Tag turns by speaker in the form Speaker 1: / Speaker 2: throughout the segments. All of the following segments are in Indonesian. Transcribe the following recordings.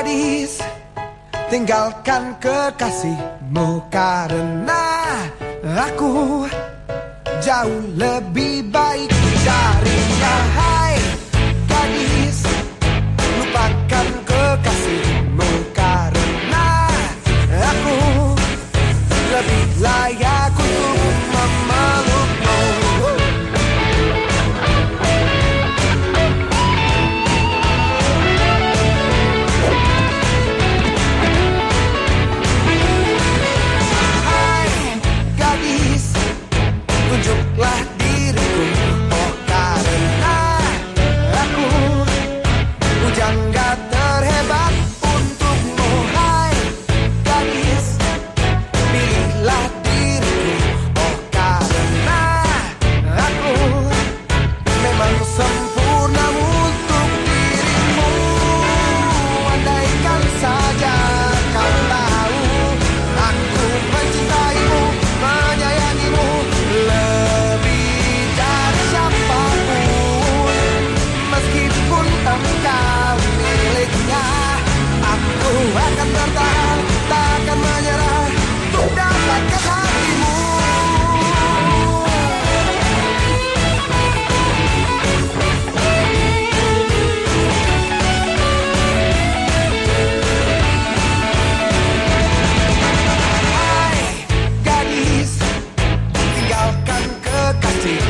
Speaker 1: gadis Tinggalkan kekasihmu karena aku jauh lebih baik darinya. City.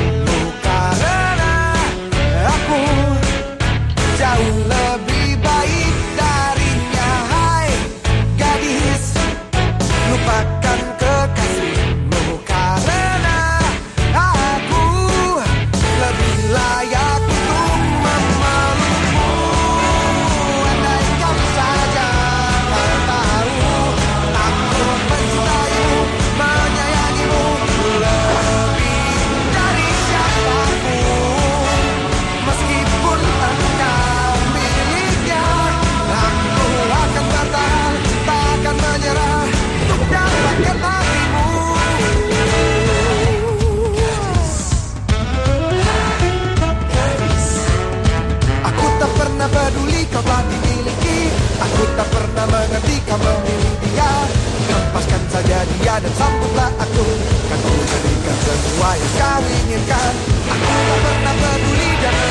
Speaker 1: saja dia dan sambutlah aku Kan ku berikan semua yang kau inginkan Aku tak pernah peduli dan.